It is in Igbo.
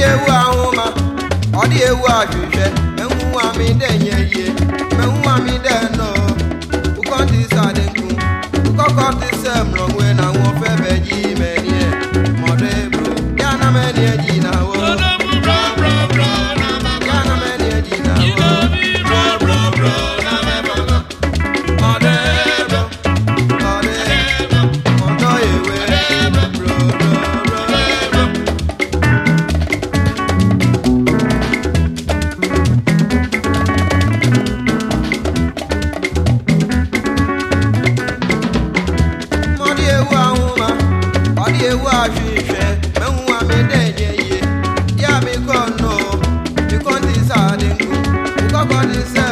dịghị ewu ahụ ma ọ dị ewu ajụjụ enwuwa m ide nye ihe menwuwa m ide nọ ụkọ ndị isa dị nkụ ụkọ kọ ndị Lord is